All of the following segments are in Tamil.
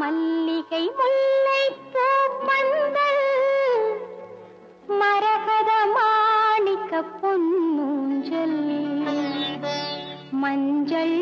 மல்லிகை முல்லை பூப்பந்தல் மரகத மாணிக்க பொன்னூஞ்சல் மஞ்சள்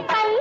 पल